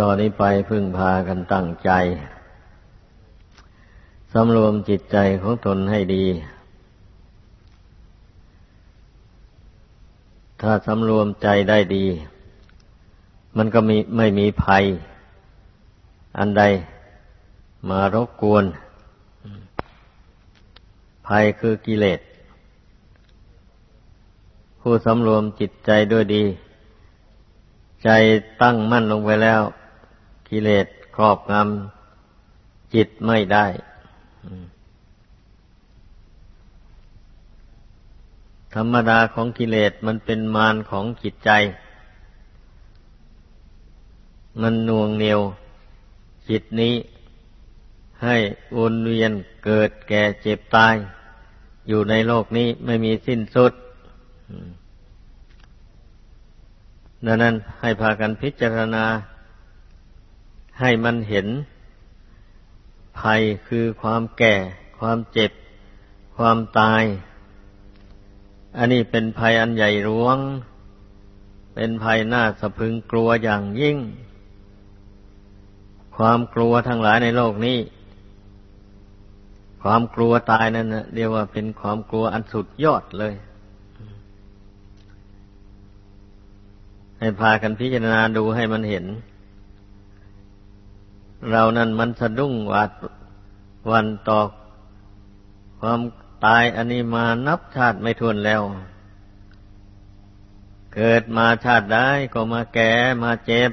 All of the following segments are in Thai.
ต่อนนี้ไปพึ่งพากันตั้งใจ สำรวมจิตใจของตนให้ดี ถ้าสำรวมใจได้ดี มันก็มีไม่มีภัย อันใดมารบกวน ภัยคือกิเลส ผู้สำรวมจิตใจด้วยดี ใจตั้งมั่นลงไปแล้ว กิเลสครอบงำจิตไม่ได้ธรรมดาของกิเลสมันเป็นมารของจิตใจ มันน่วงเหนียว จิตนี้ ให้วนเวียนเกิดแก่เจ็บตาย อยู่ในโลกนี้ไม่มีสิ้นสุด อืม ดังนั้นให้พากันพิจารณา ให้มันเห็น ภัยคือความแก่ ความเจ็บ ความตาย อันนี้เป็นภัยอันใหญ่หลวง เป็นภัยน่าสะพึงกลัวอย่างยิ่ง ความกลัวทั้งหลายในโลกนี้ ความกลัวตายนั่นนะเรียกว่าเป็นความกลัวอันสุดยอดเลย ให้พากันพิจารณาดูให้มันเห็น เรานั่นมันสะดุ้งหวาดวันตอกความตายอันนี้มานับชาติไม่ทวนแล้ว เกิดมาชาติได้ก็มาแก่มาเจ็บ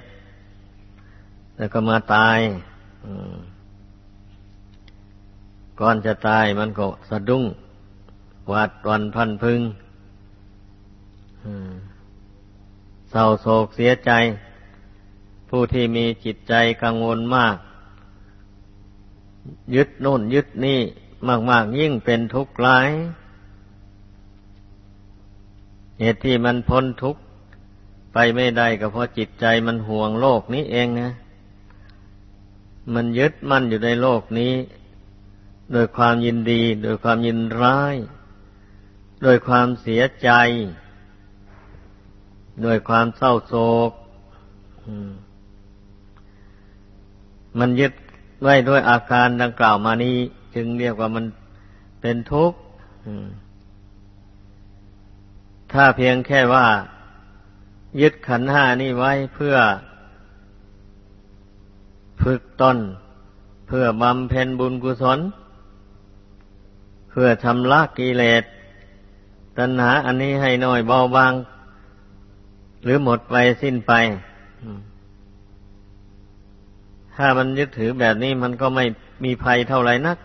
แล้วก็มาตายก่อนจะตายมันก็สะดุ้งหวาดวันพันพึง อืม เศร้าโศกเสียใจ ผู้ที่มีจิตใจกังวลมาก ยึดโน่นยึดนี่มาก ๆ ยิ่งเป็นทุกข์ร้าย เหตุที่มันพ้นทุกข์ไปไม่ได้ก็เพราะจิตใจมันห่วงโลกนี้เองนะมันยึดมั่นอยู่ในโลกนี้ โดยความยินดี โดยความยินร้าย โดยความเสียใจ ด้วยความเศร้าโศกมันยึดไว้ด้วยอาการดังกล่าวมานี้ จึงเรียกว่ามันเป็นทุกข์ถ้าเพียงแค่ว่า ยึดขันห้านี้ไว้เพื่อ ฝึกตนเพื่อบำเพ็ญบุญกุศล เพื่อชำระกิเลสตัณหาอันนี้ให้น้อยเบาบาง หรือหมดไปสิ้นไป ถ้ามันยึดถือแบบนี้มันก็ไม่มีภัยเท่าไหร่นัก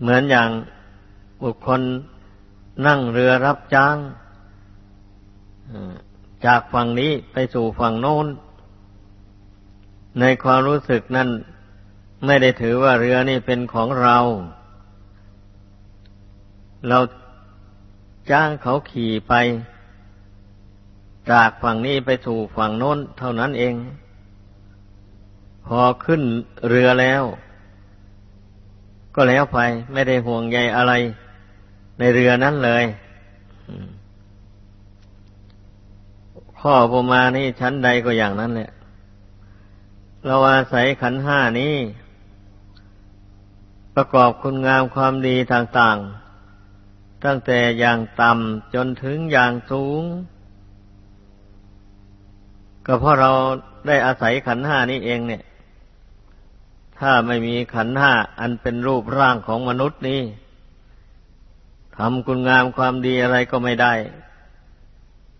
เหมือนอย่างบุคคลนั่งเรือรับจ้างจากฝั่งนี้ไปสู่ฝั่งโน้น ในความรู้สึกนั้นไม่ได้ถือว่าเรือนี่เป็นของเรา เราจ้างเขาขี่ไป จากฝั่งนี้ไปสู่ฝั่งโน้นเท่านั้นเอง พอขึ้นเรือแล้ว ก็แล้วไปไม่ได้ห่วงใยอะไร ในเรือนั้นเลยข้อประมานี้ชั้นใดก็อย่างนั้นแหละเราอาศัยขันห้านี้ ประกอบคุณงามความดีต่างๆ ตั้งแต่อย่างต่ำจนถึงอย่างสูง ก็เพราะเราได้อาศัยขันห้านี้เองเนี่ย ถ้าไม่มีขันห้าอันเป็นรูปร่างของมนุษย์นี้ทำคุณงามความดีอะไรก็ไม่ได้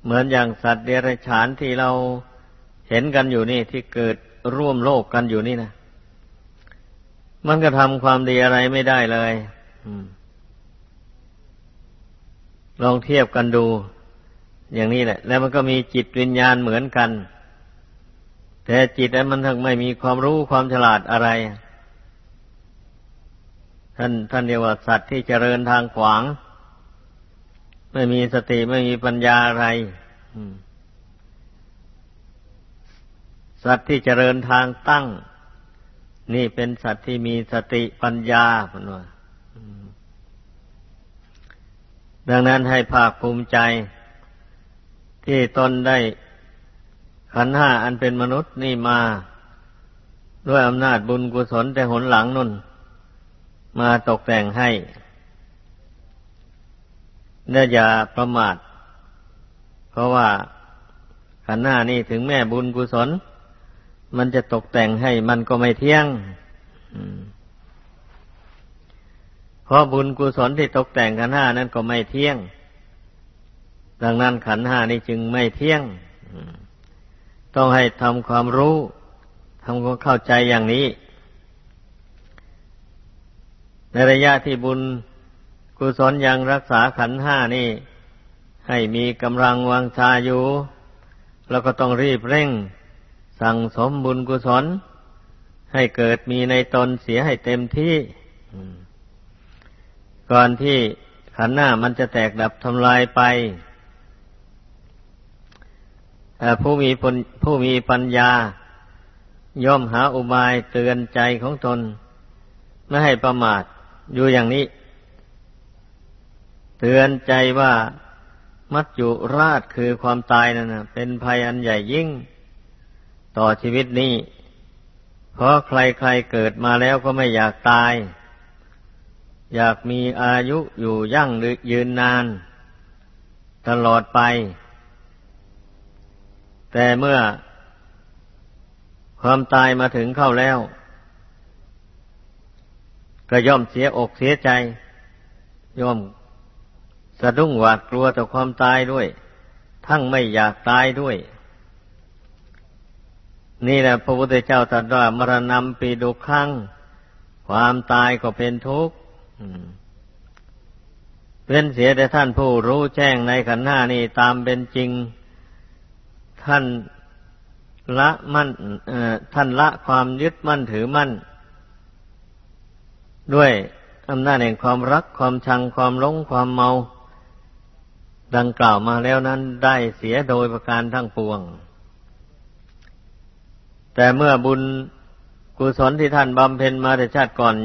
เหมือนอย่างสัตว์เดรัจฉานที่เราเห็นกันอยู่นี่ที่เกิดร่วมโลกกันอยู่นี่นะมันก็ทำความดีอะไรไม่ได้เลยลองเทียบกันดู อย่างนี้แหละ แล้วมันก็มีจิตวิญญาณเหมือนกัน แต่จิตนั้นมันทั้งไม่มีความรู้ความฉลาดอะไร ท่านท่านเรียกว่าสัตว์ที่เจริญทางขวาง ไม่มีสติไม่มีปัญญาอะไรสัตว์ที่เจริญทางตั้ง นี่เป็นสัตว์ที่มีสติปัญญาพันว่าดังนั้นให้ภาคภูมิใจ ที่ตนได้ ขันห้าอันเป็นมนุษย์นี่มา ด้วยอำนาจบุญกุศลแต่หนหลังนุ่น มาตกแต่งให้เนื้ออย่าประมาท เพราะว่าขันห้านี่ถึงแม่บุญกุศล มันจะตกแต่งให้มันก็ไม่เที่ยงเพราะบุญกุศลที่ตกแต่งขันห้านั้นก็ไม่เที่ยง ดังนั้นขันห้านี่จึงไม่เที่ยง ต้องให้ทำความรู้ทำความเข้าใจอย่างนี้ ในระยะที่บุญกุศลยังรักษาขันห้านี่ ให้มีกำลังวังชาอยู่ แล้วก็ต้องรีบเร่ง สั่งสมบุญกุศล ให้เกิดมีในตนเสียให้เต็มที่ ก่อนที่ขันหน้ามันจะแตกดับทำลายไป ผู้มีผู้มีปัญญา ย่อมหาอุบายเตือนใจของตน ไม่ให้ประมาทอยู่อย่างนี้ เตือนใจว่ามัจจุราชคือความตายนั่นนะเป็นภัยอันใหญ่ยิ่ง ต่อชีวิตนี้ เพราะใครๆเกิดมาแล้วก็ไม่อยากตาย อยากมีอายุอยู่ยั่งยืนนาน ตลอดไป แต่เมื่อความตายมาถึงเข้าแล้ว ก็ย่อมเสียอกเสียใจ ย่อมสะดุ้งหวาดกลัวต่อความตายด้วย ทั้งไม่อยากตายด้วย นี่แหละพระพุทธเจ้าตรัสว่ามรณะปีดุขังความตายก็เป็นทุกข์เว้นเสียแต่ท่านผู้รู้แจ้งในขันธ์ห้านี่ตามเป็นจริง ท่านละมั่นท่านละความยึดมั่นถือมั่น ด้วยอำนาจแห่งความรักความชังความหลงความเมา ดังกล่าวมาแล้วนั้นได้เสียโดยประการทั้งปวง แต่เมื่อบุญกุศลที่ท่านบำเพ็ญมาแต่ชาติก่อน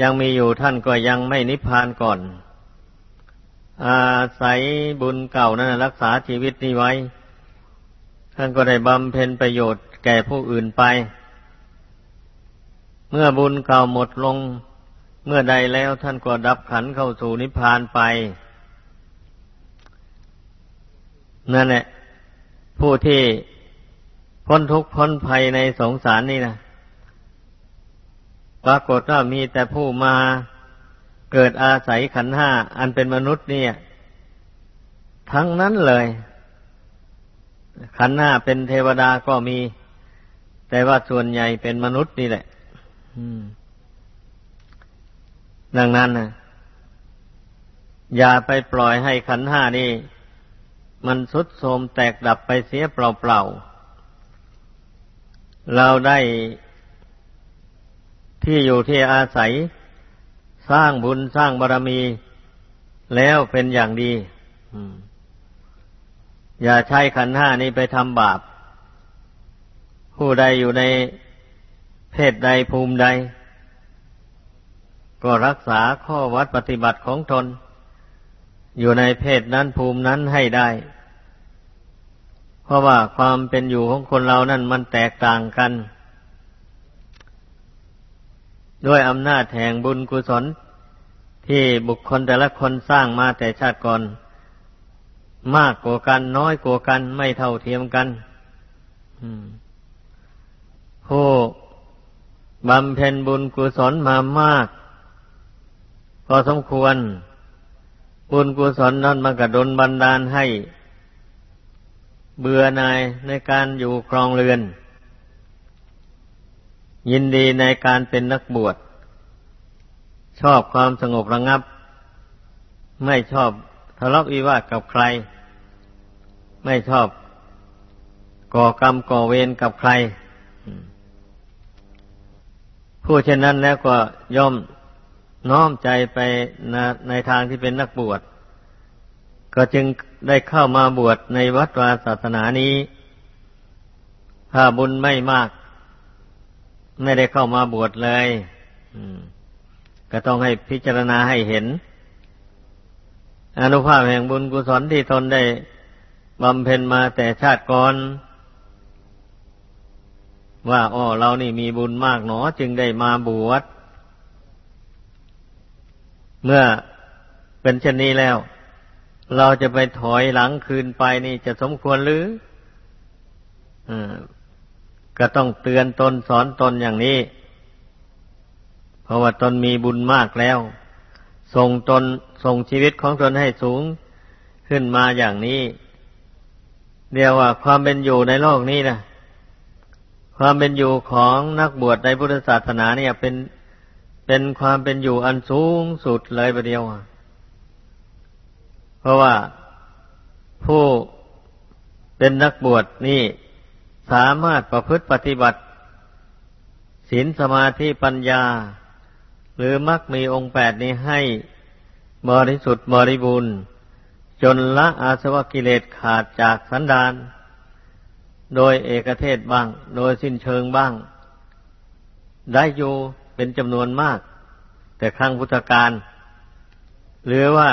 ยังมีอยู่ท่านก็ยังไม่นิพพานก่อน อาศัยบุญเก่านั้นรักษาชีวิตนี้ไว้ ท่านก็ได้บำเพ็ญประโยชน์แก่ผู้อื่นไป เมื่อบุญเก่าหมดลง เมื่อใดแล้วท่านก็ดับขันเข้าสู่นิพพานไป นั่นแหละ ผู้ที่พ้นทุกข์พ้นภัยในสงสารนี่นะปรากฏว่ามีแต่ผู้มาเกิดอาศัยขันห้าอันเป็นมนุษย์เนี่ย ทั้งนั้นเลย ขันห้าเป็นเทวดาก็มี แต่ว่าส่วนใหญ่เป็นมนุษย์นี่แหละดังนั้นนะอย่าไปปล่อยให้ขันห้านี่ มันสุดโทมแตกดับไปเสียเปล่าๆ เราได้ที่อยู่ที่อาศัย สร้างบุญสร้างบารรมีแล้วเป็นอย่างดี อ อย่าใช้ขันห้านี้ไปทำบาป ผู้ใดอยู่ในเพศใดภูมิใด ก็รักษาข้อวัดปฏิบัติของตน อยู่ในเพศนั้นภูมินั้นให้ได้ เพราะว่าความเป็นอยู่ของคนเรานั้นมันแตกต่างกัน ด้วยอำนาจแห่งบุญกุศลที่บุคคลแต่ละคนสร้างมาแต่ชาติก่อน มากกว่ากัน น้อยกว่ากัน ไม่เท่าเทียมกันผู้บำเพ็ญบุญกุศลมามาก พอสมควร บุญกุศลนั้นมากระดนบันดาลให้ เบื่อหน่ายในการอยู่ครองเรือน ยินดีในการเป็นนักบวช ชอบความสงบระงับ ไม่ชอบทะเลาะวิวาทกับใคร ไม่ชอบก่อกรรมก่อเวรกับใคร ผู้เช่นนั้นแล้วก็ย่อมน้อมใจไปในในทางที่เป็นนักบวช ก็จึงได้เข้ามาบวชในวัดวาศาสนานี้ ถ้าบุญไม่มาก ไม่ได้เข้ามาบวชเลยก็ต้องให้พิจารณาให้เห็น อนุภาพแห่งบุญกุศลที่ตนได้ บำเพ็ญมาแต่ชาติก่อน ว่าอ๋อเรานี่มีบุญมากหนอจึงได้มาบวชเมื่อเป็นเช่นนี้แล้ว เราจะไปถอยหลังคืนไปนี่จะสมควรหรืออก็ต้องเตือนตนสอนตนอย่างนี้ เพราะว่าตนมีบุญมากแล้ว ส่งตนส่งชีวิตของตนให้สูงขึ้นมาอย่างนี้ เรียกว่าความเป็นอยู่ในโลกนี้นะความเป็นอยู่ของนักบวชในพุทธศาสนาเนี่ย เป็นเป็นความเป็นอยู่อันสูงสุดเลยประเดียวเพราะว่าผู้เป็นนักบวชนี่สามารถประพฤติปฏิบัติศีลสมาธิปัญญา หรือมักมีองค์แปดนี้ให้บริสุทธิ์บริบูรณ์ จนละอาสวะกิเลสขาดจากสันดาน โดยเอกเทศบ้าง โดยสิ้นเชิงบ้าง ได้อยู่เป็นจำนวนมาก แต่ครั้งพุทธกาลหรือว่า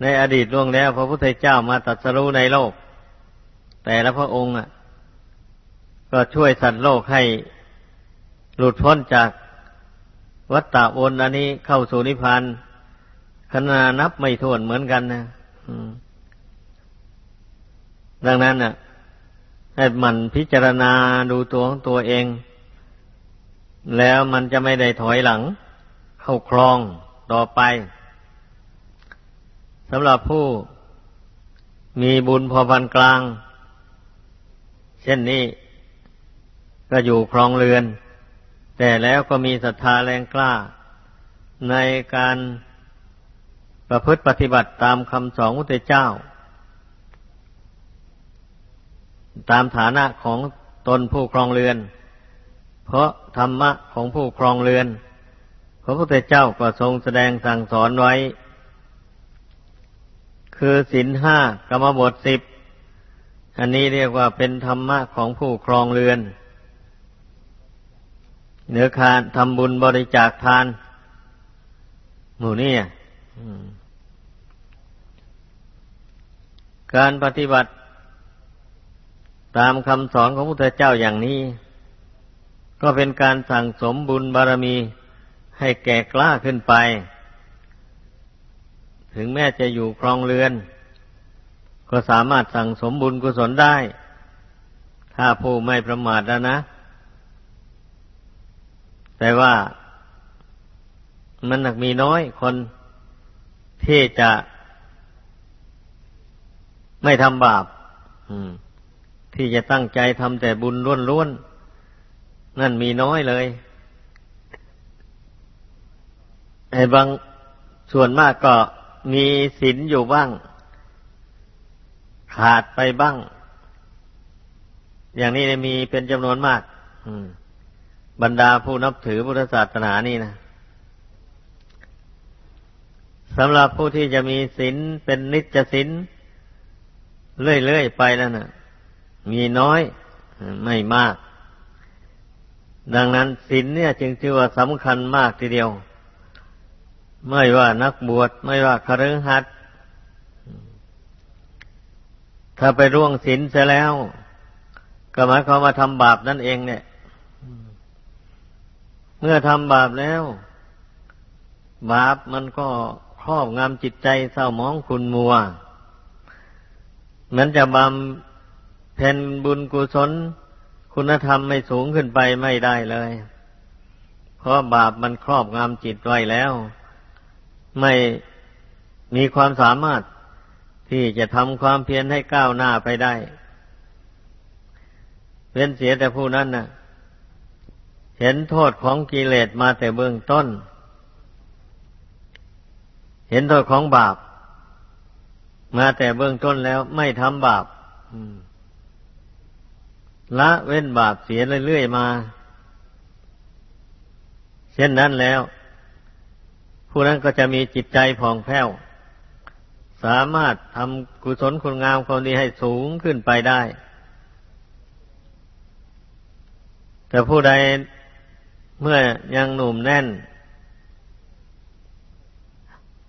ในอดีตล่วงแล้ว พระพุทธเจ้ามาตรัสรู้ในโลก แต่ละพระองค์ก็ช่วยสัตว์โลกให้หลุดพ้นจากวัฏฏะวนอันนี้เข้าสู่นิพพาน ขนานับไม่ถ้วนเหมือนกันนะดังนั้นน่ะ ให้มันพิจารณาดูตัวของตัวเอง แล้วมันจะไม่ได้ถอยหลัง เข้าครองต่อไปสำหรับผู้มีบุญพอพันกลาง เช่นนี้ ก็อยู่ครองเรือน แต่แล้วก็มีศรัทธาแรงกล้า ในการ ประพฤติปฏิบัติตามคำสอนพระเจ้า ตามฐานะของตนผู้ครองเรือน เพราะธรรมะของผู้ครองเรือน พระพุทธเจ้าก็ทรงแสดงสั่งสอนไว้ คือศีลห้ากรรมบทสิบอันนี้เรียกว่าเป็นธรรมะของผู้ครองเรือนเนื้อคานทำบุญบริจาคทาน หมู่นี่ การปฏิบัติตามคำสอนของพระพุทธเจ้าอย่างนี้ ก็เป็นการสั่งสมบุญบารมีให้แก่กล้าขึ้นไป ถึงแม้จะอยู่ครองเรือน ก็สามารถสั่งสมบุญกุศลได้ ถ้าผู้ไม่ประมาทแล้วนะ แต่ว่ามันหนักมีน้อยคนที่จะ ไม่ทำบาปที่จะตั้งใจทำแต่บุญล้วนๆนั่นมีน้อยเลยไอ้บางส่วนมากก็มีศีลอยู่บ้าง ขาดไปบ้าง อย่างนี้มีเป็นจำนวนมากบรรดาผู้นับถือพุทธศาสนานี่นะสำหรับผู้ที่จะมีศีลเป็นนิจศีล เรื่อยๆไปนั่นน่ะ มีน้อยไม่มาก ดังนั้นศีลเนี่ย จึงชื่อว่าสำคัญมากทีเดียว ไม่ว่านักบวชไม่ว่าคฤหัสถ์ถ้าไปร่วงศีลเสียแล้ว ก็หมายความว่าทำบาปนั่นเองเนี่ย เมื่อทำบาปแล้ว บาปมันก็ครอบงำจิตใจเศร้ามองคุณมัว มันจะบำเพ็ญบุญกุศล คุณธรรมไม่สูงขึ้นไปไม่ได้เลย เพราะบาปมันครอบงำจิตไว้แล้ว ไม่มีความสามารถที่จะทำความเพียรให้ก้าวหน้าไปได้เป็นเสียแต่ผู้นั้นน่ะ เห็นโทษของกิเลสมาแต่เบื้องต้น เห็นโทษของบาป มาแต่เบื้องต้นแล้วไม่ทำบาปละเว้นบาปเสียเรื่อยๆมา เช่นนั้นแล้ว ผู้นั้นก็จะมีจิตใจผ่องแผ้ว สามารถทำกุศลคุณงามความดีให้สูงขึ้นไปได้ แต่ผู้ใดเมื่อยังหนุ่มแน่น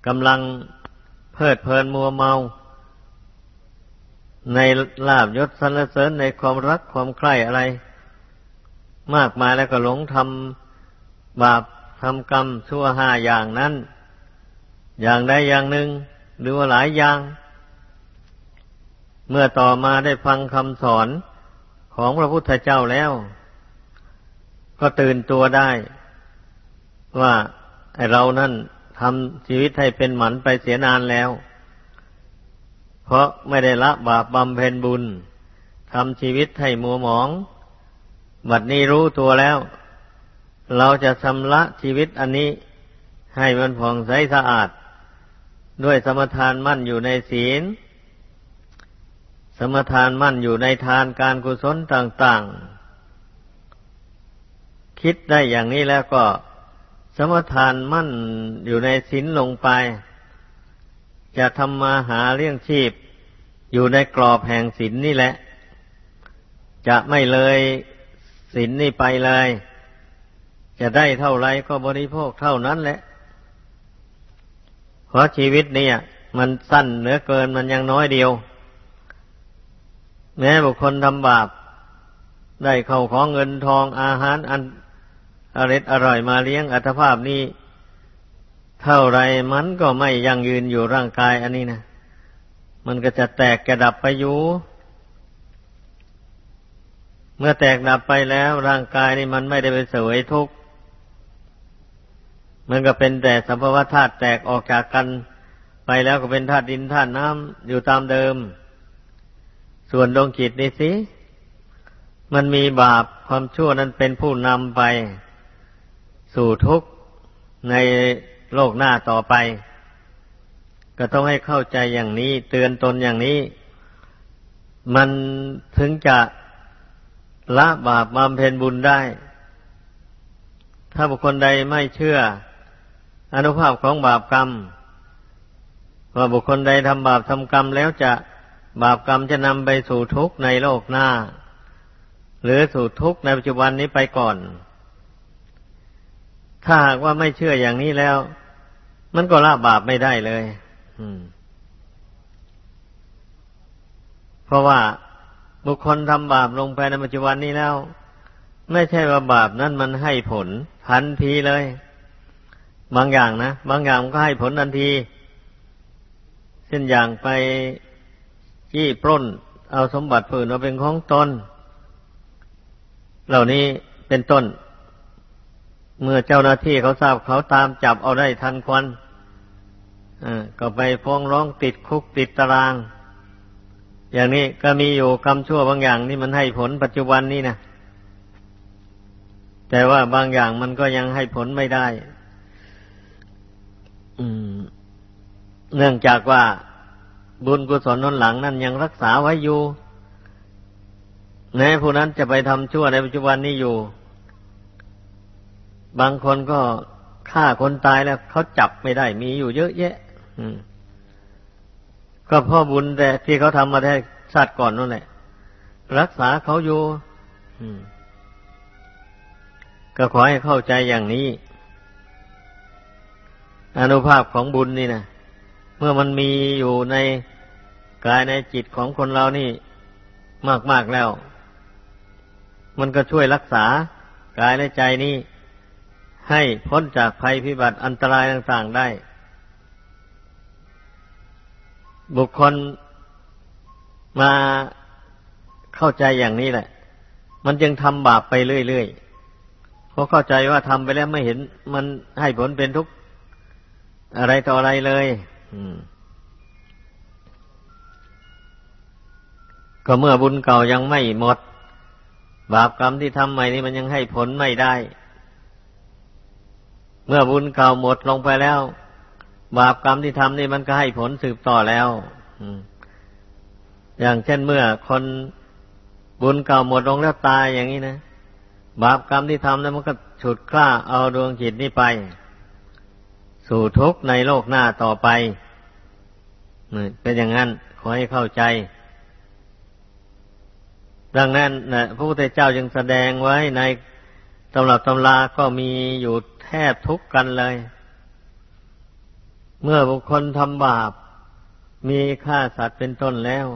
กำลัง เพลิดเพลินมัวเมา ในลาบยศสรรเสริญในความรักความใคร่อะไร มากมายแล้วก็หลงทำบาปทำกรรมชั่วห้าอย่างนั้น อย่างใดอย่างหนึ่ง หรือว่าหลายอย่าง เมื่อต่อมาได้ฟังคำสอนของพระพุทธเจ้าแล้ว ก็ตื่นตัวได้ ว่าเรานั่น ทำชีวิตให้เป็นหมันไปเสียนานแล้ว เพราะไม่ได้ละบาปบำเพ็ญบุญทำชีวิตให้มัวหมอง บัดนี้รู้ตัวแล้ว เราจะชำระชีวิตอันนี้ให้มันผ่องใสสะอาด ด้วยสมทานมั่นอยู่ในศีล สมทานมั่นอยู่ในทานการกุศลต่าง ๆ คิดได้อย่างนี้แล้วก็ สมทานมั่นอยู่ในศีลลงไป จะทำมาหาเลี้ยงชีพ อยู่ในกรอบแห่งศีลนนี่แหละ จะไม่เลยศีลนนี่ไปเลย จะได้เท่าไรก็บริโภคเท่านั้นแหละ เพราะชีวิตเนี่ยมันสั้นเหลือเกินมันยังน้อยเดียว แม้บุคคลทำบาปได้เข้าของเงินทองอาหารอัน อร่อยอร่อยมาเลี้ยงอัตภาพนี้ เท่าไรมันก็ไม่ยั่งยืนอยู่ร่างกายอันนี้นะมันก็จะแตกกระดับไปอยู่เมื่อแตกดับไปแล้วร่างกายนี่มันไม่ได้ไปเสวยทุกข์มันก็เป็นแต่สัมภวธาตุแตกออกจากกัน ไปแล้วก็เป็นธาตุดินธาตุน้ำอยู่ตามเดิม ส่วนดวงจิตนี่สิ มันมีบาปความชั่วนั้นเป็นผู้นำไป สู่ทุกข์ในโลกหน้าต่อไป ก็ต้องให้เข้าใจอย่างนี้ เตือนตนอย่างนี้ มันถึงจะละบาปบำเพ็ญบุญได้ ถ้าบุคคลใดไม่เชื่อ อนุภาพของบาปกรรม ว่าบุคคลใดทำบาปทำกรรมแล้วจะบาปกรรมจะนำไปสู่ทุกข์ในโลกหน้า หรือสู่ทุกข์ในปัจจุบันนี้ไปก่อน ถ้าหากว่าไม่เชื่ออย่างนี้แล้ว มันก็ละบาปไม่ได้เลยเพราะว่าบุคคลทำบาปลงไปในปัจจุบันนี้แล้ว ไม่ใช่ว่าบาปนั้นมันให้ผลทันทีเลย บางอย่างนะบางอย่างก็ให้ผลทันทีเช่นอย่างไปจี้ปล้น เอาสมบัติผืนมาเป็นของตนเหล่านี้เป็นต้น เมื่อเจ้าหน้าที่เขาทราบเขาตามจับเอาได้ทันควันก็ไปฟ้องร้องติดคุกติดตาราง อย่างนี้ก็มีอยู่กรรมชั่วบางอย่างนี่มันให้ผลปัจจุบันนี่นะแต่ว่าบางอย่างมันก็ยังให้ผลไม่ได้เนื่องจากว่าบุญกุศลนนหลังนั้นยังรักษาไว้อยู่แม้ผู้นั้นจะไปทำชั่วในปัจจุบันนี้อยู่ บางคนก็ฆ่าคนตายแล้วเขาจับไม่ได้มีอยู่เยอะแยะก็พ่อบุญแต่ที่เขาทำมาได้ชาติก่อนนั่นแหละ รักษาเขาอยู่ก็ขอให้เข้าใจอย่างนี้ อนุภาพของบุญนี่นะเมื่อมันมีอยู่ในกายในจิตของคนเรานี่มากๆแล้ว มันก็ช่วยรักษากายและใจนี่ ให้พ้นจากภัยพิบัติอันตรายต่างๆได้ บุคคลมาเข้าใจอย่างนี้แหละ มันจึงทำบาปไปเรื่อยๆเพราะเข้าใจว่าทำไปแล้วไม่เห็น มันให้ผลเป็นทุกอะไรต่ออะไรเลยก็เมื่อบุญเก่ายังไม่หมด บาปกรรมที่ทำใหม่นี้มันยังให้ผลไม่ได้ เมื่อบุญเก่าหมดลงไปแล้ว บาปกรรมที่ทำนี่มันก็ให้ผลสืบต่อแล้วอย่างเช่นเมื่อคนบุญเก่าหมดลงแล้วตายอย่างนี้นะบาปกรรมที่ทำนั้นมันก็ฉุดกล้าเอาดวงจิตนี้ไป สู่ทุกข์ในโลกหน้าต่อไปเป็นอย่างนั้นขอให้เข้าใจ ดังนั้นนะพระพุทธเจ้าจึงแสดงไว้ใน ตำรับตำราก็มีอยู่แทบทุกกันเลย เมื่อบุคคลทำบาป มีฆ่าสัตว์เป็นต้นแล้ว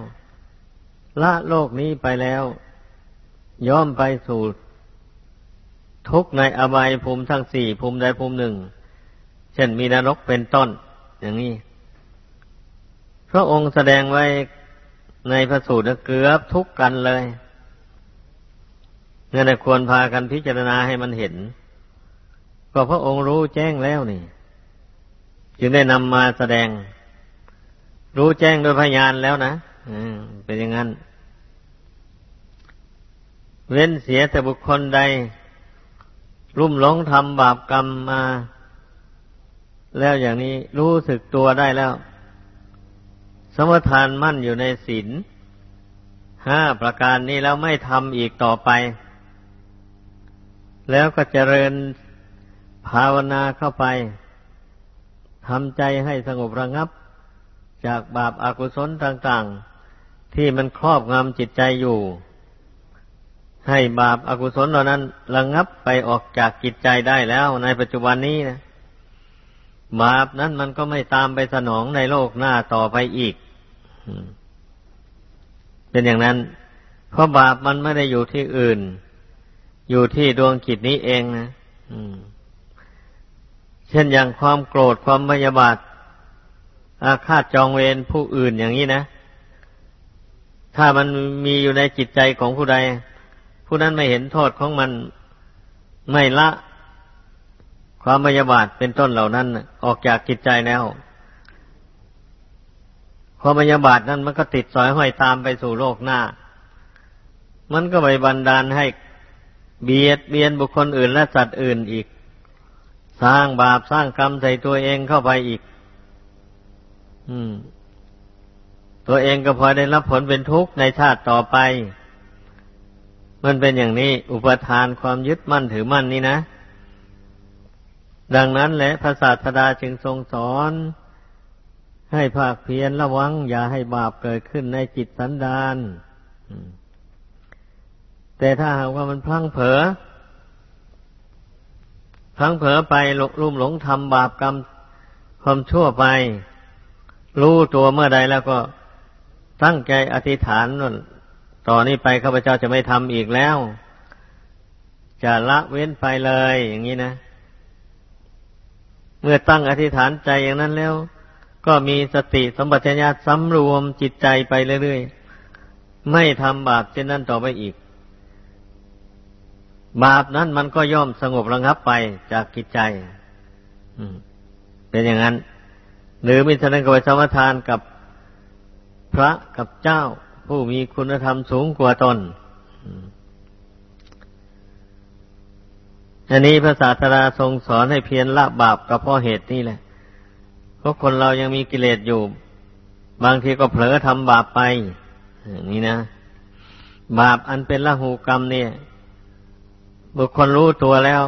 ละโลกนี้ไปแล้ว ย่อมไปสู่ทุกในอบายภูมิทั้งสี่ภูมิใดภูมิหนึ่ง เช่นมีนรกเป็นต้น อย่างนี้ พระองค์แสดงไว้ในพระสูตรเกือบทุกกันเลย นั่นควรพากันพิจารณาให้มันเห็น ก็พระองค์รู้แจ้งแล้วนี่ จึงได้นำมาแสดง รู้แจ้งโดยพยานแล้วนะเป็นอย่างนั้น เว้นเสียแต่บุคคลใด รุ่มหลงทำบาปกรรมมา แล้วอย่างนี้รู้สึกตัวได้แล้ว สมทานมั่นอยู่ในศีลห้าประการนี้แล้วไม่ทำอีกต่อไป แล้วก็เจริญภาวนาเข้าไปทำใจให้สงบระงับ จากบาปอากุศลต่างๆ ที่มันครอบงำจิตใจอยู่ ให้บาปอากุศลเหล่านั้นระงับไปออกจากจิตใจได้แล้วในปัจจุบันนี้นะบาปนั้นมันก็ไม่ตามไปสนองในโลกหน้าต่อไปอีก เป็นอย่างนั้น เพราะบาปมันไม่ได้อยู่ที่อื่น อยู่ที่ดวงจิตนี้เองนะเช่นอย่างความโกรธความพยาบาทอาฆาตจองเวรผู้อื่นอย่างนี้นะ ถ้ามันมีอยู่ในจิตใจของผู้ใด ผู้นั้นไม่เห็นโทษของมันไม่ละ ความพยาบาทเป็นต้นเหล่านั้น ออกจากจิตใจแล้วความพยาบาทนั้นมันก็ติดสอยห้อยตามไปสู่โลกหน้า มันก็ไปบันดาลให้ เบียดเบียนบุคคลอื่นและสัตว์อื่นอีก สร้างบาปสร้างกรรมใส่ตัวเองเข้าไปอีก อืม ตัวเองก็พอได้รับผลเป็นทุกข์ในชาติต่อไป มันเป็นอย่างนี้ อุปทานความยึดมั่นถือมั่นนี่นะ ดังนั้นแหละพระศาสดาจึงทรงสอน ให้ภาคเพียรระวัง อย่าให้บาปเกิดขึ้นในจิตสันดาน แต่ถ้าหากว่ามันพลั้งเผลอพลั้งเผลอไปหลลุ่มหลงทำบาปกรรมความชั่วไป รู้ตัวเมื่อใดแล้วก็ตั้งใจอธิษฐานนั่นต่อนนี้ไปข้าพเจ้าจะไม่ทำอีกแล้ว จะละเว้นไปเลยอย่างนี้นะ เมื่อตั้งอธิษฐานใจอย่างนั้นแล้ว ก็มีสติสมบัติญาสำรวมจิตใจไปเรื่อยๆ ไม่ทำบาปเช่นนั้นต่อไปอีก บาปนั้นมันก็ย่อมสงบระงับไปจากจิตใจเป็นอย่างนั้น หรือมิฉะนั้นก็ไปสมทานกับพระกับเจ้า ผู้มีคุณธรรมสูงกว่าตนอันนี้พระศาสดาทรงสอนให้เพียรละบาปก็เพราะเหตุนี้แหละ เพราะคนเรายังมีกิเลสอยู่ บางทีก็เผลอทำบาปไปนี่นะ บาปอันเป็นละหูกรรมเนี่ย บุคคลรู้ตัวแล้ว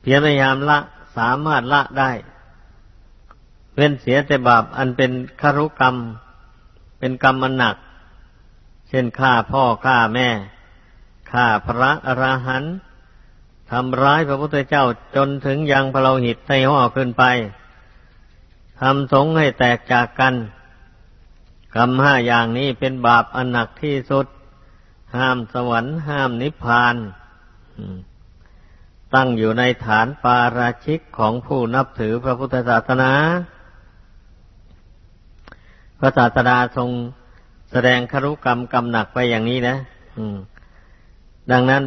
เพียรพยายามละสามารถละได้ เว้นเสียแต่บาปอันเป็นคารุกรรม เป็นกรรมมันหนัก เช่นฆ่าพ่อฆ่าแม่ฆ่าพระอราหันต์ทำร้ายพระพุทธเจ้าจนถึงยังพระเราหิตในห่อขึ้นไปทำสงให้แตกจากกันกรรมห้าอย่างนี้เป็นบาปอันหนักที่สุด ห้ามสวรรค์ห้ามนิพพาน ตั้งอยู่ในฐานปาราชิกของผู้นับถือพระพุทธศาสนา พระศาสดาทรงแสดงครุกรรมกรรมหนักไปอย่างนี้นะดังนั้น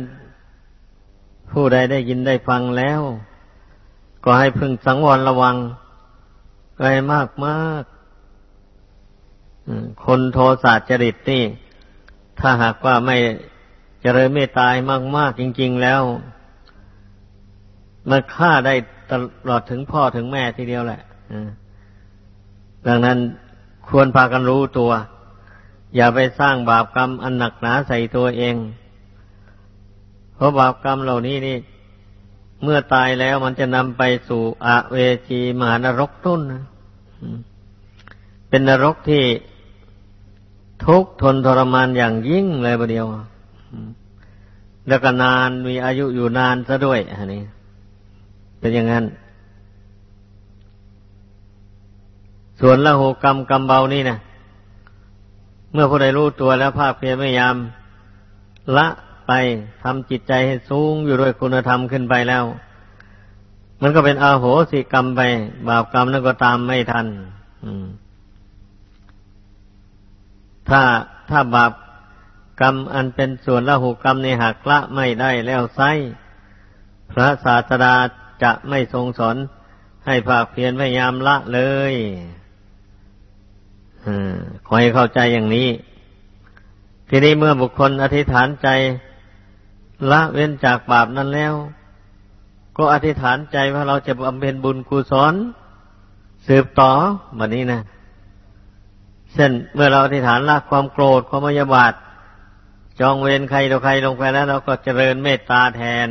ผู้ใดได้ยินได้ฟังแล้ว ก็ให้พึงสังวรระวังไกลมากมากคนโทสะจริตนี่ ถ้าหากว่าไม่ เจริญเมตตายมาก ๆ จริง ๆ แล้ว มันฆ่าได้ตลอดถึงพ่อถึงแม่ทีเดียวแหละดังนั้นควรพากันรู้ตัว อย่าไปสร้างบาปกรรมอันหนักหนาใส่ตัวเอง เพราะบาปกรรมเหล่านี้นี่ เมื่อตายแล้วมันจะนำไปสู่อเวจีมหานรกต้นนะเป็นนรกที่ทุกทนทรมานอย่างยิ่งเลยประเดียว แล้วก็นานมีอายุอยู่นานซะด้วยอันนี้ เป็นอย่างนั้น ส่วนละหูกรรมกรรมเบานี่นะเมื่อผู้ใดรู้ตัวแล้วภาคเพียรพยายาม ละไปทำจิตใจให้สูงอยู่ด้วยคุณธรรมขึ้นไปแล้ว มันก็เป็นอาโหสิกรรมไป บาปกรรมนั้นก็ตามไม่ทันถ้าถ้าบาป กรรมอันเป็นส่วนละหุกรรมในหักละไม่ได้แล้วไซพระศาสดาจะไม่ทรงสอนให้ภาคเพียรพยายามละเลยขอให้เข้าใจอย่างนี้ ทีนี้เมื่อบุคคลอธิษฐานใจ ละเว้นจากบาปนั้นแล้ว ก็อธิษฐานใจว่าเราจะบำเพ็ญบุญกุศลสืบต่อแบบนี้นะเช่นเมื่อเราอธิษฐานละความโกรธความมยาบาท จองเวรใครต่อใครลงไปแล้ว เราก็เจริญเมตตาแทน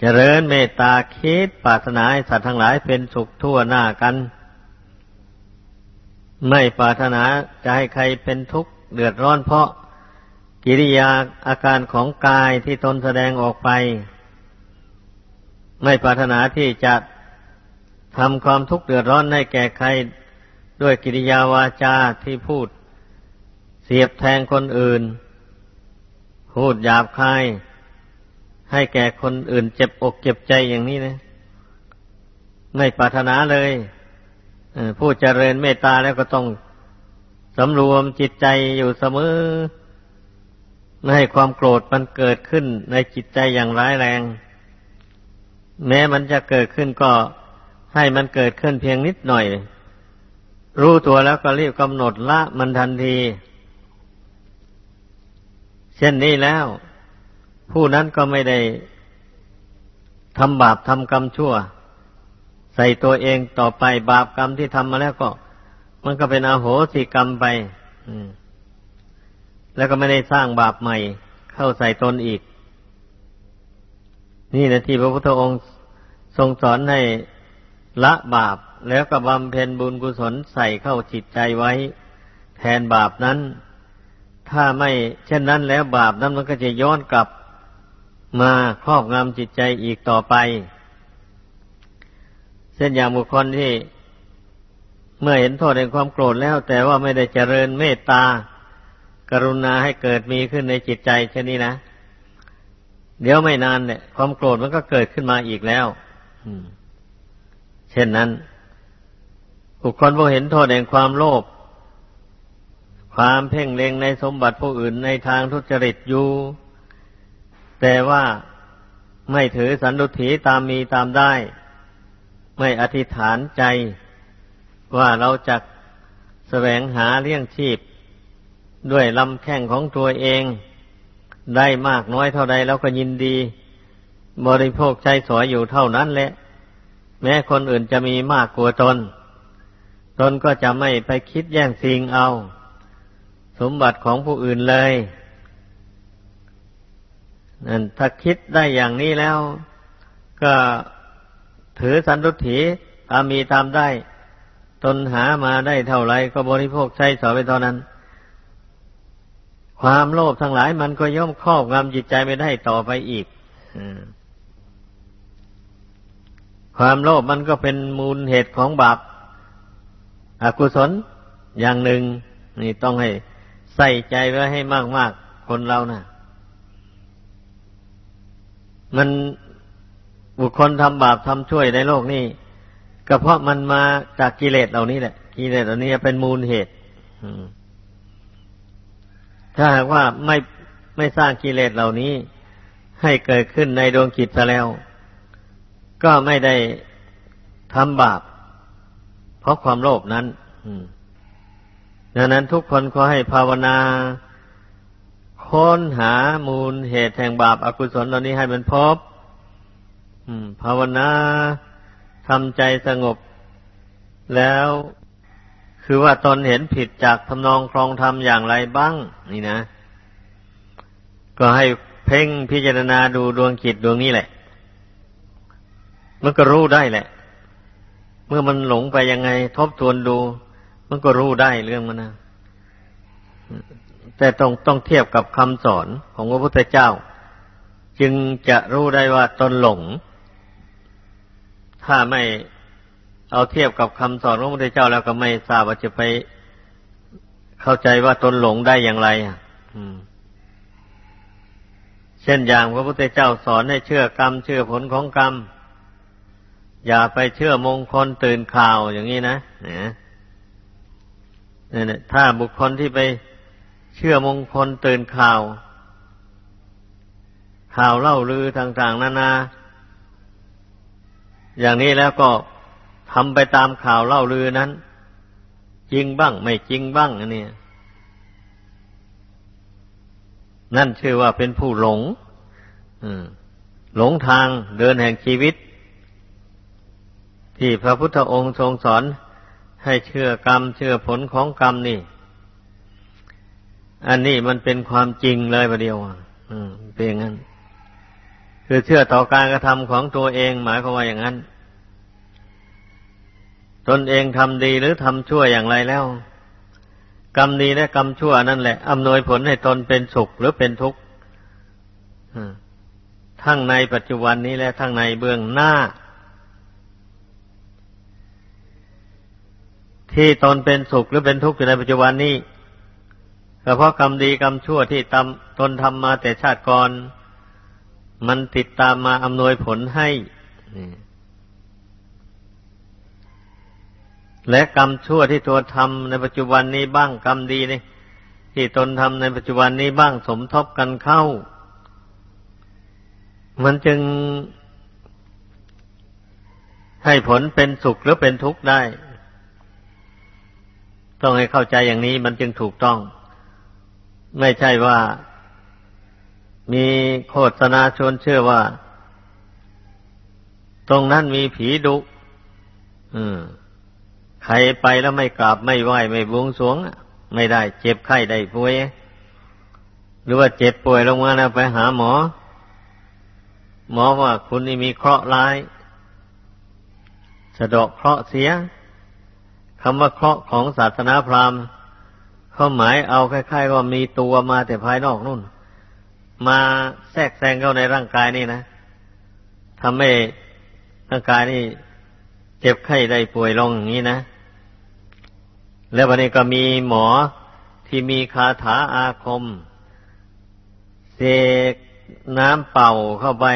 เจริญเมตตาคิดปรารถนาให้สัตว์ทั้งหลายเป็นสุขทั่วหน้ากัน ไม่ปรารถนาจะให้ใครเป็นทุกข์เดือดร้อนเพราะกิริยาอาการของกายที่ตนแสดงออกไป ไม่ปรารถนาที่จะทำความทุกข์เดือดร้อนให้แก่ใคร ด้วยกิริยาวาจาที่พูด เสียบแทงคนอื่น พูดหยาบคาย ให้แก่คนอื่นเจ็บอกเจ็บใจอย่างนี้นะไม่ปรารถนาเลยผู้เจริญเมตตาแล้วก็ต้องสำรวมจิตใจอยู่เสมอ ไม่ให้ความโกรธมันเกิดขึ้นในจิตใจอย่างร้ายแรง แม้มันจะเกิดขึ้นก็ให้มันเกิดขึ้นเพียงนิดหน่อย รู้ตัวแล้วก็รีบกำหนดละมันทันที เช่นนี้แล้ว ผู้นั้นก็ไม่ได้ทำบาปทำกรรมชั่ว ใส่ตัวเองต่อไปบาปกรรมที่ทำมาแล้วก็ มันก็เป็นอาโหสิกรรมไปแล้วก็ไม่ได้สร้างบาปใหม่ เข้าใส่ตนอีก นี่นะที่พระพุทธองค์ทรงสอนให้ละบาปแล้วก็บำเพ็ญบุญกุศลใส่เข้าจิตใจไว้ แทนบาปนั้น ถ้าไม่เช่นนั้นแล้วบาปนั้นมันก็จะย้อนกลับมาครอบงำจิตใจอีกต่อไป เช่นอย่างบุคคลที่ เมื่อเห็นโทษแห่งความโกรธแล้ว แต่ว่าไม่ได้เจริญเมตตา กรุณาให้เกิดมีขึ้นในจิตใจเช่นนี้นะ เดี๋ยวไม่นานเนี่ย ความโกรธมันก็เกิดขึ้นมาอีกแล้วเช่นนั้น บุคคลผู้เห็นโทษแห่งความโลภ ความเพ่งเล็งในสมบัติผู้อื่นในทางทุจริตอยู่ แต่ว่าไม่ถือสันตุถีตามมีตามได้ ไม่อธิษฐานใจ ว่าเราจะแสวงหาเลี้ยงชีพ ด้วยลำแข้งของตัวเอง ได้มากน้อยเท่าใดแล้วก็ยินดี บริโภคใช้สอยอยู่เท่านั้นแหละ แม้คนอื่นจะมีมากกว่าตน ตนก็จะไม่ไปคิดแย่งชิงเอา สมบัติของผู้อื่นเลยนั่นถ้าคิดได้อย่างนี้แล้ว ก็ถือสันตุถีตามมีตามได้ ตนหามาได้เท่าไรก็บริโภคใช้สอยไปเท่านั้น ความโลภทั้งหลายมันก็ย่อมครอบงำจิตใจไม่ได้ต่อไปอีกความโลภมันก็เป็นมูลเหตุของบาปอากุศลอย่างหนึ่ง นี่ต้องให้ ใส่ใจไว้ให้มาก ๆ คนเรานะ่ะ มันบุคคลทำบาปทำช่วยในโลกนี้ก็เพราะมันมาจากกิเลสเหล่านี้แหละ กิเลสเหล่านี้เป็นมูลเหตุถ้าหากว่าไม่ไม่สร้างกิเลสเหล่านี้ ให้เกิดขึ้นในดวงจิตซะแล้ว ก็ไม่ได้ทำบาป เพราะความโลภนั้น ดังนั้นทุกคนขอให้ภาวนา ค้นหามูลเหตุแห่งบาปอากุศลเหล่านี้ให้มันพบภาวนาทำใจสงบ แล้วคือว่าตนเห็นผิดจากทำนองครองธรรมอย่างไรบ้าง นี่นะ ก็ให้เพ่งพิจารณาดูดวงจิตดวงนี้แหละมันก็รู้ได้แหละ เมื่อมันหลงไปยังไง ทบทวนดู มันก็รู้ได้เรื่องมันนะแต่ต้องต้องเทียบกับคำสอนของพระพุทธเจ้า จึงจะรู้ได้ว่าตนหลง ถ้าไม่เอาเทียบกับคำสอนของพระพุทธเจ้าแล้วก็ไม่ทราบว่าจะไปเข้าใจว่าตนหลงได้อย่างไรอะเช่นอย่างพระพุทธเจ้าสอนให้เชื่อกรรม เชื่อผลของกรรม อย่าไปเชื่อมงคลตื่นข่าวอย่างนี้นะเนี่ยถ้าบุคคลที่ไปเชื่อมงคลตื่นข่าว ข่าวเล่าลือต่างๆนานา อย่างนี้แล้วก็ทำไปตามข่าวเล่าลือนั้น จริงบ้างไม่จริงบ้างอันนี้นั่นชื่อว่าเป็นผู้หลงหลงทางเดินแห่งชีวิต ที่พระพุทธองค์ทรงสอน ให้เชื่อกรรม เชื่อผลของกรรมนี่ อันนี้มันเป็นความจริงเลยประเดียวอืมเป็นอย่างนั้นคือเชื่อต่อการกระทำของตัวเองหมายความว่าอย่างนั้น ตนเองทำดีหรือทำชั่วอย่างไรแล้ว กรรมดีและกรรมชั่วนั่นแหละอำนวยผลให้ตนเป็นสุขหรือเป็นทุกข์ทั้งในปัจจุบันนี้และทั้งในเบื้องหน้า ที่ตนเป็นสุขหรือเป็นทุกข์อยู่ในปัจจุบันนี้ก็เพราะกรรมดีกรรมชั่วที่ตตนทำมาแต่ชาติก่อน มันติดตามมาอำนวยผลให้และกรรมชั่วที่ตัวทำในปัจจุบันนี้บ้างกรรมดีนี่ที่ตนทำในปัจจุบันนี้บ้างสมทบกันเข้า มันจึงให้ผลเป็นสุขหรือเป็นทุกข์ได้ ต้องให้เข้าใจอย่างนี้มันจึงถูกต้อง ไม่ใช่ว่ามีโฆษณาชวนเชื่อว่า ตรงนั้นมีผีดุใครไปแล้วไม่กราบไม่ไหว้ไม่บวงสรวงไม่ได้ เจ็บไข้ได้ป่วยหรือว่าเจ็บป่วยลงมาแล้วไปหาหมอ หมอว่าคุณนี่มีเคราะห์ร้าย สะดอกเคราะห์เสีย คำว่าเคราะห์ของศาสนาพราหมณ์เขาหมายเอาคล้ายๆว่ามีตัวมาแต่ภายนอกนู่น มาแทรกแซงเข้าในร่างกายนี่นะทำให้ร่างกายนี่เจ็บไข้ได้ป่วยลงอย่างนี้นะ แล้ววันนี้ก็มีหมอที่มีคาถาอาคม เสกน้ำเป่าเข้าไป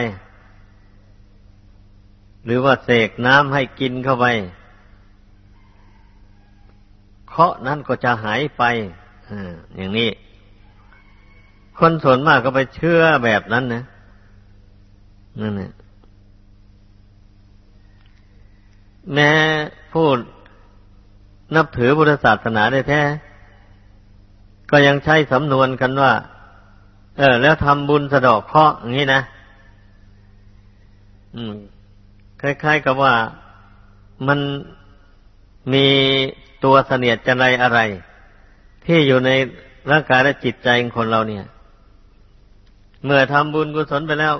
หรือว่าเสกน้ำให้กินเข้าไป ราะนั้นก็จะหายไปอย่างนี้ คนส่วนมากก็ไปเชื่อแบบนั้นนะนั่นแหละแม้พูดนับถือพุทธศาสนาได้แท้ ก็ยังใช้สำนวนกันว่า เออ แล้วทำบุญสะดอกเคราะห์อย่างนี้นะอืม คล้ายๆกับว่ามัน มีตัวเสนียดจันไรอะไร ที่อยู่ในร่างกายและจิตใจของคนเราเนี่ย เมื่อทำบุญกุศลไปแล้ว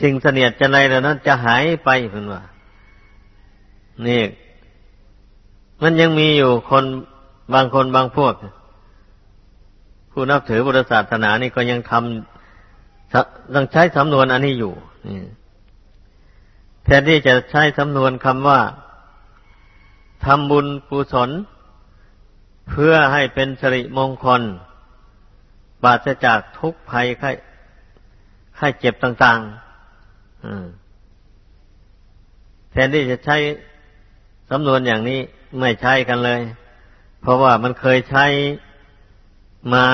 สิ่งเสนียดจันไรเหล่านั้นจะหายไปเพื่อนว่านี่มันยังมีอยู่คนบางคนบางพวก ผู้นับถือพุทธศาสนานี่ก็ยังทำต้องใช้สำนวนอันนี้อยู่แทนที่จะใช้สำนวนคำว่า ทำบุญกุศล เพื่อให้เป็นสิริมงคลปราศจากทุกภัยไข้ไข้เจ็บต่างๆแทนที่จะใช้สำนวนอย่างนี้ไม่ใช้กันเลย เพราะว่ามันเคยใช้มา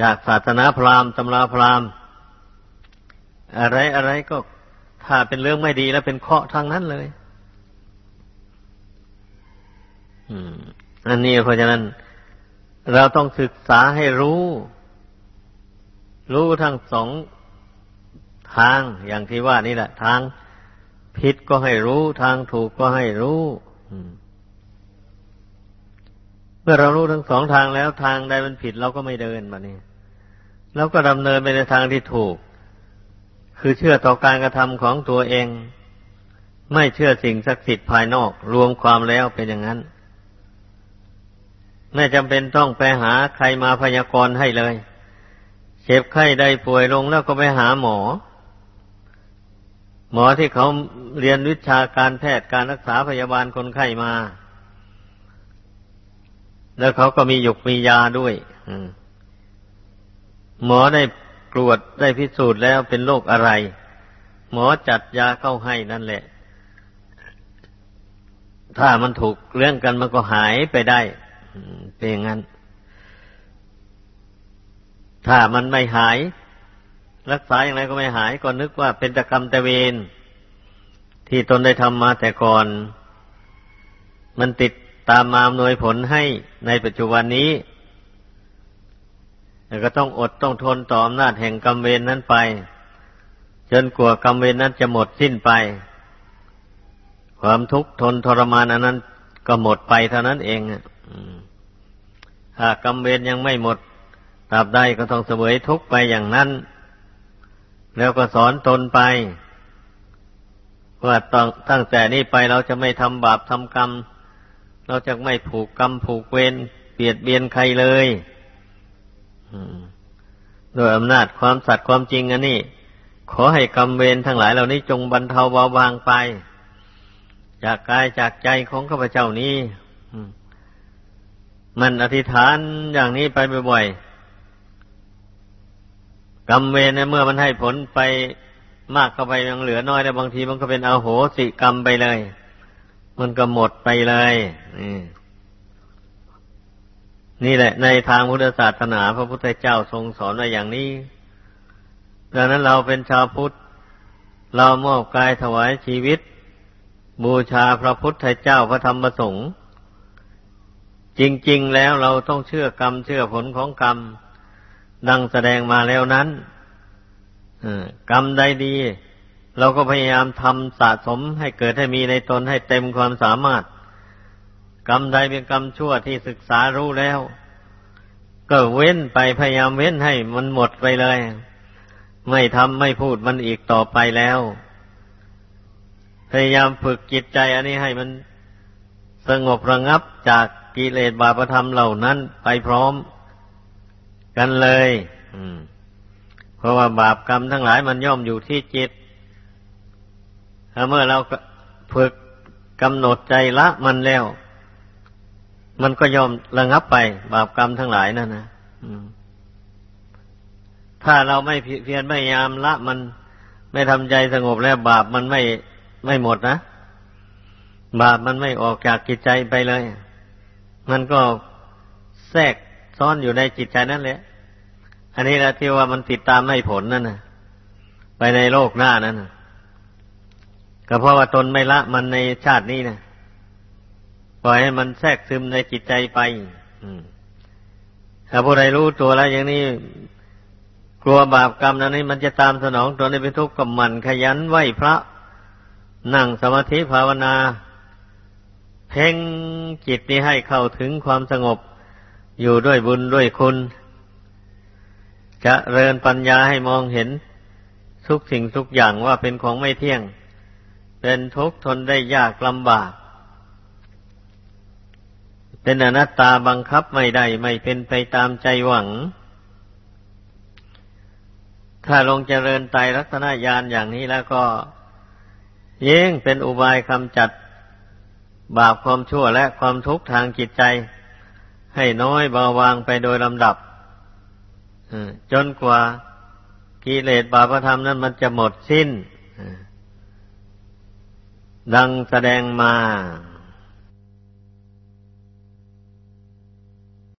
จากศาสนาพราหมณ์ตำราพราหมณ์อะไรอะไรก็ถ้าเป็นเรื่องไม่ดีแล้วเป็นเคาะทางนั้นเลย อันนี้เพราะฉะนั้น เราต้องศึกษาให้รู้ รู้ทั้งสองทางอย่างที่ว่านี่แหละ ทางผิดก็ให้รู้ ทางถูกก็ให้รู้เมื่อเรารู้ทั้งสองทางแล้วทางใดมันผิดเราก็ไม่เดินมาเนี่ยเราก็ดำเนินไปในทางที่ถูก คือเชื่อต่อการกระทำของตัวเอง ไม่เชื่อสิ่งศักดิ์สิทธิ์ภายนอก รวมความแล้วเป็นอย่างนั้น ไม่จำเป็นต้องไปหาใครมาพยากรณ์ให้เลย เจ็บไข้ได้ป่วยลงแล้วก็ไปหาหมอ หมอที่เขาเรียนวิชาการแพทย์การรักษาพยาบาลคนไข้มา แล้วเขาก็มีหยกมียาด้วยหมอได้ตรวจได้พิสูจน์แล้วเป็นโรคอะไร หมอจัดยาเข้าให้นั่นแหละ ถ้ามันถูกเรื่องกันมันก็หายไปได้ เป็นอย่างนั้น ถ้ามันไม่หาย รักษาอย่างไรก็ไม่หาย ก็นึกว่าเป็นตกรรมตะเวนที่ตนได้ทำมาแต่ก่อน มันติดตามมาอำนวยผลให้ในปัจจุบันนี้แต่ก็ต้องอดต้องทนต่ออำนาจแห่งกรรมเวรนนั้นไป จนกว่ากรรมเวรนนั้นจะหมดสิ้นไป ความทุกข์ทนทรมานอันนั้นก็หมดไปเท่านั้นเอง หากกรรมเวรยังไม่หมดตราบใดก็ต้องเสวยทุกข์ไปอย่างนั้น แล้วก็สอนตนไป ว่าต้องตั้งแต่นี้ไปเราจะไม่ทำบาปทำกรรม เราจะไม่ผูกกรรมผูกเวรเบียดเบียนใครเลยโดยอำนาจความสัตย์ความจริงอันนี้ ขอให้กรรมเวรทั้งหลายเหล่านี้จงบรรเทาเบาบางไป จากกายจากใจของข้าพเจ้านี้ มันอธิษฐานอย่างนี้ไปบ่อยๆกรรมเวรเนี่ยเมื่อมันให้ผลไปมากเข้าไปยังเหลือน้อยแล้วบางทีมันก็เป็นอาโหสิกรรมไปเลย มันก็หมดไปเลยนี่แหละ ในทางพุทธศาสนาพระพุทธเจ้าทรงสอนไว้อย่างนี้ ดังนั้นเราเป็นชาวพุทธ เรามอบกายถวายชีวิต บูชาพระพุทธเจ้าพระธรรมสงฆ์ จริง ๆ แล้วเราต้องเชื่อกรรม เชื่อผลของกรรม ดังแสดงมาแล้วนั้นกรรมใดดี เราก็พยายามทำสะสมให้เกิดให้มีในตนให้เต็มความสามารถ กรรมใดเป็นกรรมชั่วที่ศึกษารู้แล้ว ก็เว้นไปพยายามเว้นให้มันหมดไปเลย ไม่ทำไม่พูดมันอีกต่อไปแล้ว พยายามฝึกจิตใจอันนี้ให้มันสงบระงับจาก กิเลสบาปธรรมเหล่านั้นไปพร้อมกันเลยเพราะว่าบาปกรรมทั้งหลายมันย่อมอยู่ที่จิต ถ้าเมื่อเราฝึกกำหนดใจละมันแล้ว มันก็ยอมระงับไป บาปกรรมทั้งหลายนั่นนะถ้าเราไม่เพียรไม่ยามละมันไม่ทำใจสงบแล้ว บาปมันไม่ไม่หมดนะ บาปมันไม่ออกจากจิตใจไปเลย มันก็แทรกซ้อนอยู่ในจิตใจนั่นแหละ อันนี้แหละที่ว่ามันติดตามไม่ผลนั่นนะไปในโลกหน้านั่นนะก็เพราะว่าตนไม่ละมันในชาตินี้นะปล่อยให้มันแทรกซึมในจิตใจไปถ้าผู้ใดรู้ตัวแล้วอย่างนี้กลัวบาปกรรมนั้นนี่มันจะตามสนองตัวในเป็นทุกข์กับมันขยันไหวพระ นั่งสมาธิภาวนา เพ่งจิตนี้ให้เข้าถึงความสงบ อยู่ด้วยบุญด้วยคุณจะเริญปัญญาให้มองเห็นทุกสิ่งทุกอย่างว่าเป็นของไม่เที่ยง เป็นทุกข์ทนได้ยากลำบาก เป็นอนัตตาบังคับไม่ได้ไม่เป็นไปตามใจหวัง ถ้าลงเจริญไตรลักษณญาณอย่างนี้แล้วก็ยิ่งเป็นอุบายคำจัด บาปความชั่วและความทุกข์ทางจิตใจ ให้น้อยเบาบางไปโดยลำดับจนกว่ากิเลสบาปธรรมนั้นมันจะหมดสิ้น ดังแสดงมา